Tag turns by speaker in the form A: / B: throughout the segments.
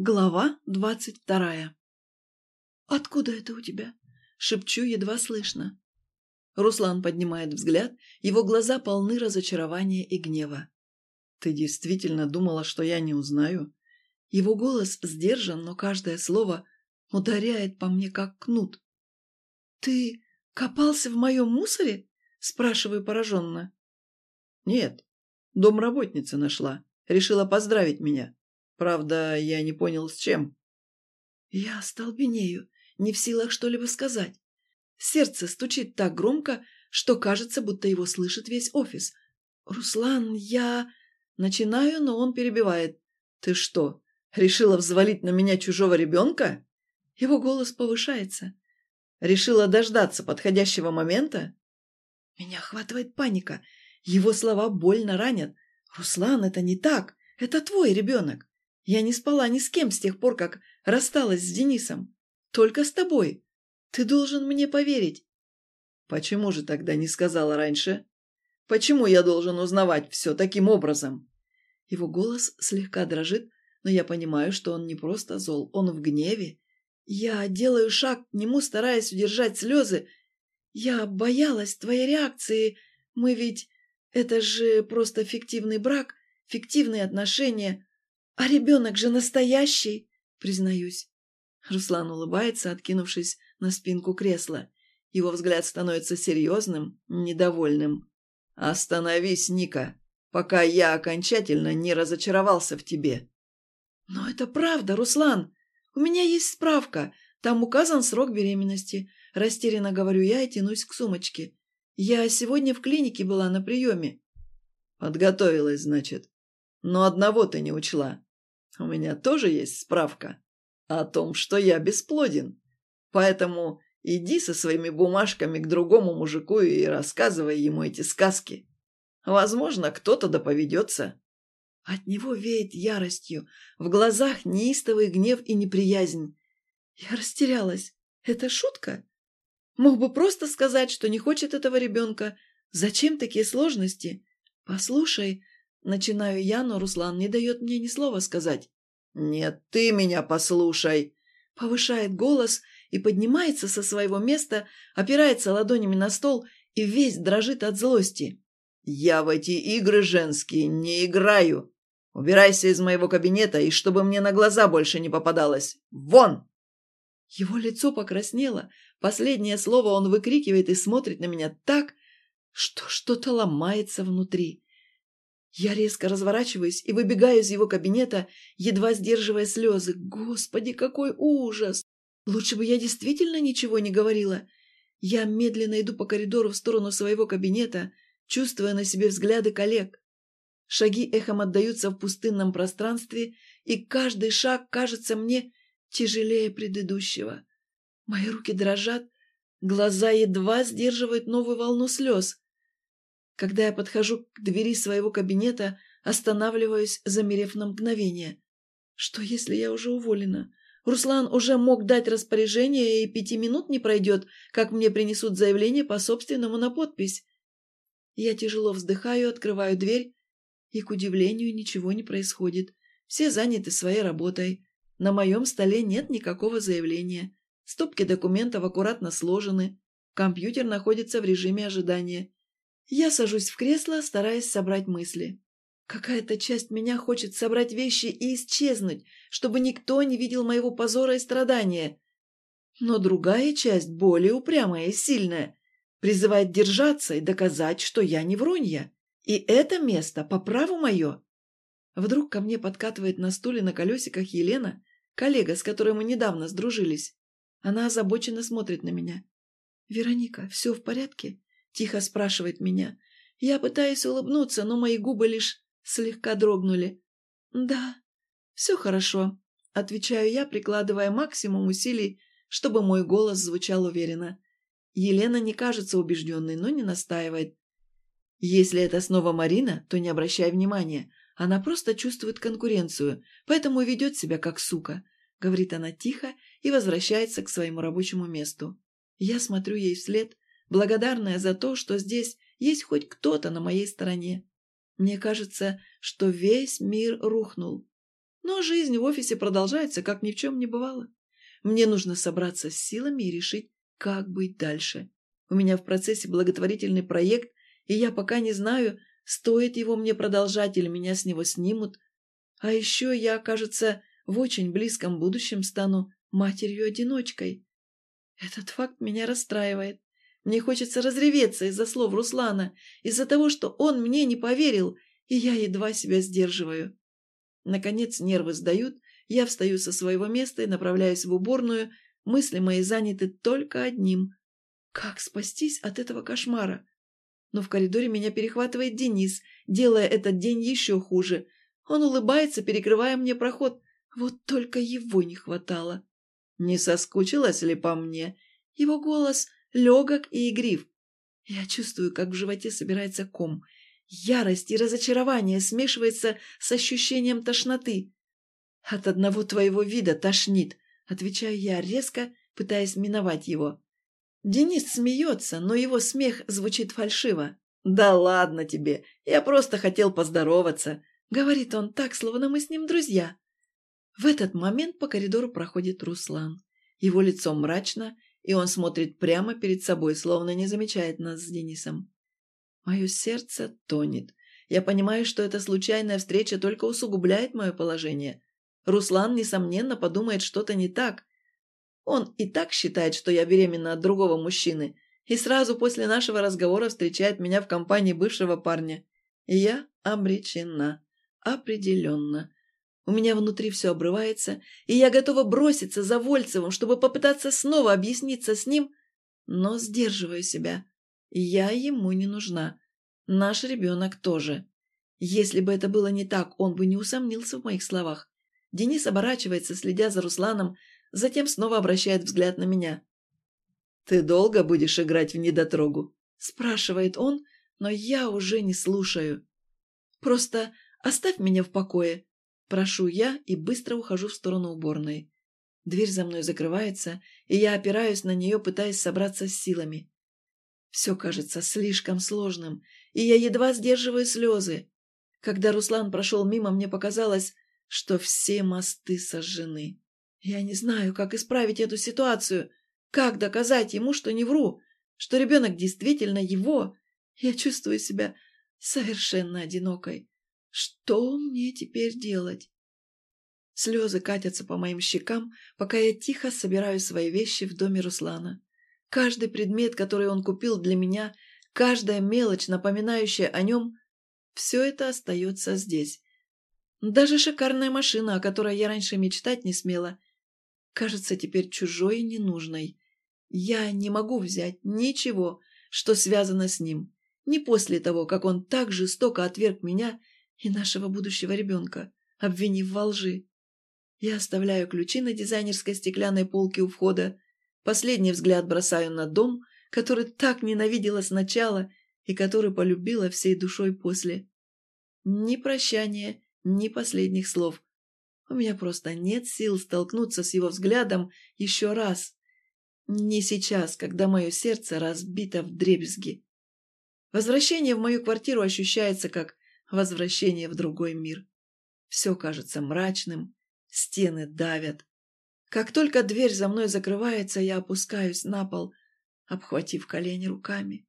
A: Глава двадцать вторая. «Откуда это у тебя?» — шепчу едва слышно. Руслан поднимает взгляд, его глаза полны разочарования и гнева. «Ты действительно думала, что я не узнаю?» Его голос сдержан, но каждое слово ударяет по мне, как кнут. «Ты копался в моем мусоре?» — спрашиваю пораженно.
B: «Нет, домработница нашла. Решила поздравить меня. Правда, я не понял, с чем.
A: Я столбенею, не в силах что-либо сказать. Сердце стучит так громко, что кажется, будто его слышит весь офис. «Руслан, я...» Начинаю, но он перебивает.
B: «Ты что, решила взвалить на меня чужого ребенка?»
A: Его голос повышается.
B: «Решила дождаться подходящего момента?»
A: Меня охватывает паника. Его слова больно ранят. «Руслан, это не так. Это твой ребенок. Я не спала ни с кем с тех пор, как рассталась с Денисом. Только с тобой. Ты должен мне поверить.
B: Почему же тогда не сказала раньше? Почему я должен узнавать все таким образом?
A: Его голос слегка дрожит, но я понимаю, что он не просто зол, он в гневе. Я делаю шаг к нему, стараясь удержать слезы. Я боялась твоей реакции. Мы ведь... Это же просто фиктивный брак, фиктивные отношения. «А ребенок же настоящий!» — признаюсь. Руслан улыбается, откинувшись на спинку кресла. Его взгляд становится серьезным, недовольным.
B: «Остановись, Ника, пока я окончательно не разочаровался в тебе».
A: «Но это правда, Руслан. У меня есть справка. Там указан срок беременности. Растерянно говорю я и тянусь к сумочке. Я сегодня в клинике была на приеме».
B: «Подготовилась, значит. Но одного ты не учла. У меня тоже есть справка о том, что я бесплоден. Поэтому иди со своими бумажками к другому мужику и рассказывай ему эти сказки. Возможно, кто-то да поведется».
A: От него веет яростью, в глазах неистовый гнев и неприязнь. Я растерялась. Это шутка? Мог бы просто сказать, что не хочет этого ребенка. Зачем такие сложности? Послушай, Начинаю я, но Руслан не дает мне ни слова сказать.
B: «Нет, ты меня послушай!»
A: Повышает голос и поднимается со своего места, опирается ладонями на стол и весь дрожит от злости.
B: «Я в эти игры женские не играю. Убирайся из моего кабинета, и чтобы мне на глаза больше не попадалось. Вон!»
A: Его лицо покраснело. Последнее слово он выкрикивает и смотрит на меня так, что что-то ломается внутри. Я резко разворачиваюсь и выбегаю из его кабинета, едва сдерживая слезы. Господи, какой ужас! Лучше бы я действительно ничего не говорила. Я медленно иду по коридору в сторону своего кабинета, чувствуя на себе взгляды коллег. Шаги эхом отдаются в пустынном пространстве, и каждый шаг кажется мне тяжелее предыдущего. Мои руки дрожат, глаза едва сдерживают новую волну слез. Когда я подхожу к двери своего кабинета, останавливаюсь, замерев на мгновение. Что, если я уже уволена? Руслан уже мог дать распоряжение, и пяти минут не пройдет, как мне принесут заявление по собственному на подпись. Я тяжело вздыхаю, открываю дверь, и, к удивлению, ничего не происходит. Все заняты своей работой. На моем столе нет никакого заявления. Стопки документов аккуратно сложены. Компьютер находится в режиме ожидания. Я сажусь в кресло, стараясь собрать мысли. Какая-то часть меня хочет собрать вещи и исчезнуть, чтобы никто не видел моего позора и страдания. Но другая часть, более упрямая и сильная, призывает держаться и доказать, что я не врунья. И это место по праву мое. Вдруг ко мне подкатывает на стуле на колесиках Елена, коллега, с которой мы недавно сдружились. Она озабоченно смотрит на меня. «Вероника, все в порядке?» Тихо спрашивает меня. Я пытаюсь улыбнуться, но мои губы лишь слегка дрогнули. «Да, все хорошо», — отвечаю я, прикладывая максимум усилий, чтобы мой голос звучал уверенно. Елена не кажется убежденной, но не настаивает. Если это снова Марина, то не обращай внимания. Она просто чувствует конкуренцию, поэтому ведет себя как сука, — говорит она тихо и возвращается к своему рабочему месту. Я смотрю ей вслед, благодарная за то, что здесь есть хоть кто-то на моей стороне. Мне кажется, что весь мир рухнул. Но жизнь в офисе продолжается, как ни в чем не бывало. Мне нужно собраться с силами и решить, как быть дальше. У меня в процессе благотворительный проект, и я пока не знаю, стоит его мне продолжать или меня с него снимут. А еще я, кажется, в очень близком будущем стану матерью-одиночкой. Этот факт меня расстраивает. Мне хочется разреветься из-за слов Руслана, из-за того, что он мне не поверил, и я едва себя сдерживаю. Наконец нервы сдают, я встаю со своего места и направляюсь в уборную, мысли мои заняты только одним. Как спастись от этого кошмара? Но в коридоре меня перехватывает Денис, делая этот день еще хуже. Он улыбается, перекрывая мне проход. Вот только его не хватало. Не соскучилась ли по мне? Его голос легок и игрив. Я чувствую, как в животе собирается ком. Ярость и разочарование смешивается с ощущением тошноты. «От одного твоего вида тошнит», — отвечаю я резко, пытаясь миновать его. Денис смеется, но его смех звучит фальшиво. «Да ладно тебе, я просто хотел поздороваться», — говорит он так, словно мы с ним друзья. В этот момент по коридору проходит Руслан. Его лицо мрачно, и он смотрит прямо перед собой, словно не замечает нас с Денисом. Мое сердце тонет. Я понимаю, что эта случайная встреча только усугубляет мое положение. Руслан, несомненно, подумает что-то не так. Он и так считает, что я беременна от другого мужчины, и сразу после нашего разговора встречает меня в компании бывшего парня. И я обречена. Определенно. У меня внутри все обрывается, и я готова броситься за Вольцевым, чтобы попытаться снова объясниться с ним, но сдерживаю себя. Я ему не нужна. Наш ребенок тоже. Если бы это было не так, он бы не усомнился в моих словах. Денис оборачивается, следя за Русланом, затем снова обращает взгляд на меня. «Ты долго будешь играть в недотрогу?» – спрашивает он, но я уже не слушаю. «Просто оставь меня в покое», Прошу я и быстро ухожу в сторону уборной. Дверь за мной закрывается, и я опираюсь на нее, пытаясь собраться с силами. Все кажется слишком сложным, и я едва сдерживаю слезы. Когда Руслан прошел мимо, мне показалось, что все мосты сожжены. Я не знаю, как исправить эту ситуацию, как доказать ему, что не вру, что ребенок действительно его. Я чувствую себя совершенно одинокой. Что мне теперь делать? Слезы катятся по моим щекам, пока я тихо собираю свои вещи в доме Руслана. Каждый предмет, который он купил для меня, каждая мелочь, напоминающая о нем, все это остается здесь. Даже шикарная машина, о которой я раньше мечтать не смела, кажется теперь чужой и ненужной. Я не могу взять ничего, что связано с ним, не после того, как он так жестоко отверг меня и нашего будущего ребенка, обвинив во лжи. Я оставляю ключи на дизайнерской стеклянной полке у входа, последний взгляд бросаю на дом, который так ненавидела сначала и который полюбила всей душой после. Ни прощания, ни последних слов. У меня просто нет сил столкнуться с его взглядом еще раз. Не сейчас, когда мое сердце разбито в дребезги. Возвращение в мою квартиру ощущается как возвращение в другой мир. Все кажется мрачным, стены давят. Как только дверь за мной закрывается, я опускаюсь на пол, обхватив колени руками.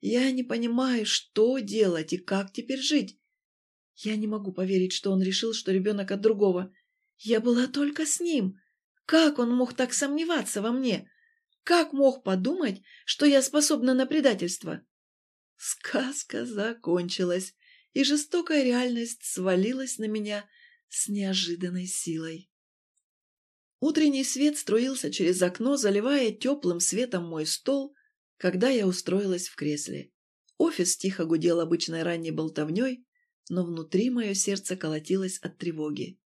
A: Я не понимаю, что делать и как теперь жить. Я не могу поверить, что он решил, что ребенок от другого. Я была только с ним. Как он мог так сомневаться во мне? Как мог подумать, что я способна на предательство? Сказка закончилась и жестокая реальность свалилась на меня с неожиданной силой. Утренний свет струился через окно, заливая теплым светом мой стол, когда я устроилась в кресле. Офис тихо гудел обычной ранней болтовней, но внутри мое сердце колотилось от тревоги.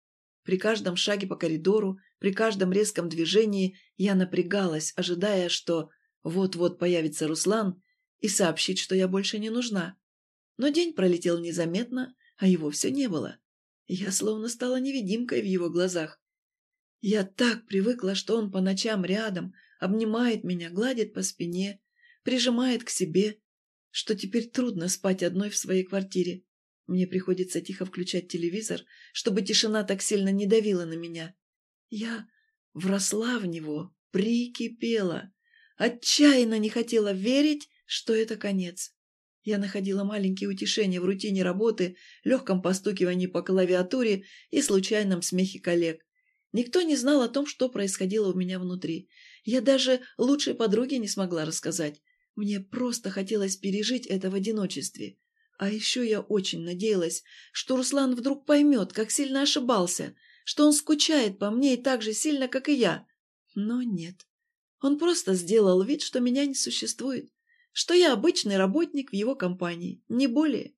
A: При каждом шаге по коридору, при каждом резком движении я напрягалась, ожидая, что вот-вот появится Руслан и сообщит, что я больше не нужна. Но день пролетел незаметно, а его все не было. Я словно стала невидимкой в его глазах. Я так привыкла, что он по ночам рядом, обнимает меня, гладит по спине, прижимает к себе, что теперь трудно спать одной в своей квартире. Мне приходится тихо включать телевизор, чтобы тишина так сильно не давила на меня. Я вросла в него, прикипела. Отчаянно не хотела верить, что это конец. Я находила маленькие утешения в рутине работы, легком постукивании по клавиатуре и случайном смехе коллег. Никто не знал о том, что происходило у меня внутри. Я даже лучшей подруге не смогла рассказать. Мне просто хотелось пережить это в одиночестве. А еще я очень надеялась, что Руслан вдруг поймет, как сильно ошибался, что он скучает по мне и так же сильно, как и я. Но нет. Он просто сделал вид, что меня не существует, что я обычный работник в его компании, не более.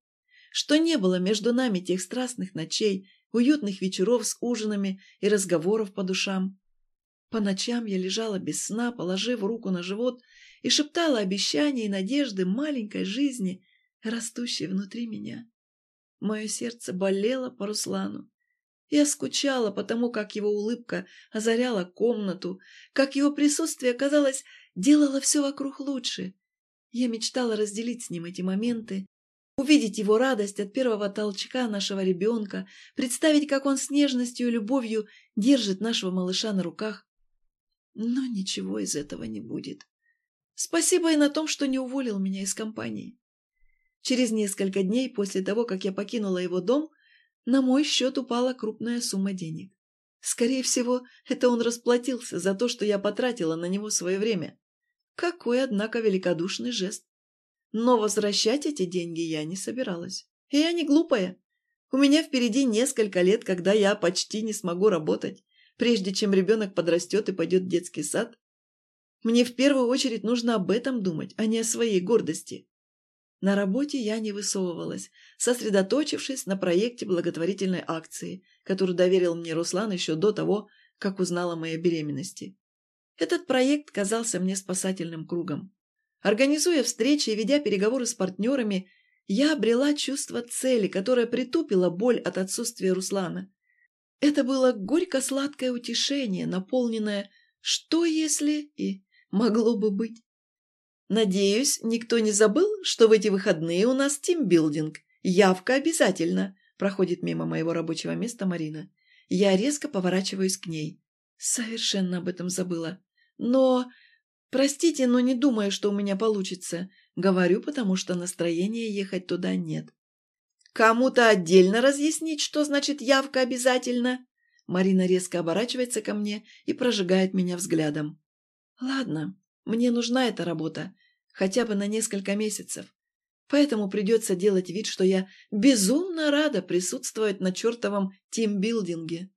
A: Что не было между нами тех страстных ночей, уютных вечеров с ужинами и разговоров по душам. По ночам я лежала без сна, положив руку на живот и шептала обещания и надежды маленькой жизни, растущей внутри меня. Мое сердце болело по Руслану. Я скучала по тому, как его улыбка озаряла комнату, как его присутствие, казалось, делало все вокруг лучше. Я мечтала разделить с ним эти моменты, увидеть его радость от первого толчка нашего ребенка, представить, как он с нежностью и любовью держит нашего малыша на руках. Но ничего из этого не будет. Спасибо и на том, что не уволил меня из компании. Через несколько дней после того, как я покинула его дом, на мой счет упала крупная сумма денег. Скорее всего, это он расплатился за то, что я потратила на него свое время. Какой, однако, великодушный жест. Но возвращать эти деньги я не собиралась. И я не глупая. У меня впереди несколько лет, когда я почти не смогу работать, прежде чем ребенок подрастет и пойдет в детский сад. Мне в первую очередь нужно об этом думать, а не о своей гордости. На работе я не высовывалась, сосредоточившись на проекте благотворительной акции, которую доверил мне Руслан еще до того, как узнала о моей беременности. Этот проект казался мне спасательным кругом. Организуя встречи и ведя переговоры с партнерами, я обрела чувство цели, которое притупило боль от отсутствия Руслана. Это было горько-сладкое утешение, наполненное «что если» и «могло бы быть». «Надеюсь, никто не забыл, что в эти выходные у нас тимбилдинг. Явка обязательно», – проходит мимо моего рабочего места Марина. Я резко поворачиваюсь к ней. Совершенно об этом забыла. «Но... Простите, но не думаю, что у меня получится. Говорю, потому что настроения ехать туда нет». «Кому-то отдельно разъяснить, что значит явка обязательно?» Марина резко оборачивается ко мне и прожигает меня взглядом. «Ладно, мне нужна эта работа, хотя бы на несколько месяцев. Поэтому придется делать вид, что я безумно рада присутствовать на чертовом тимбилдинге.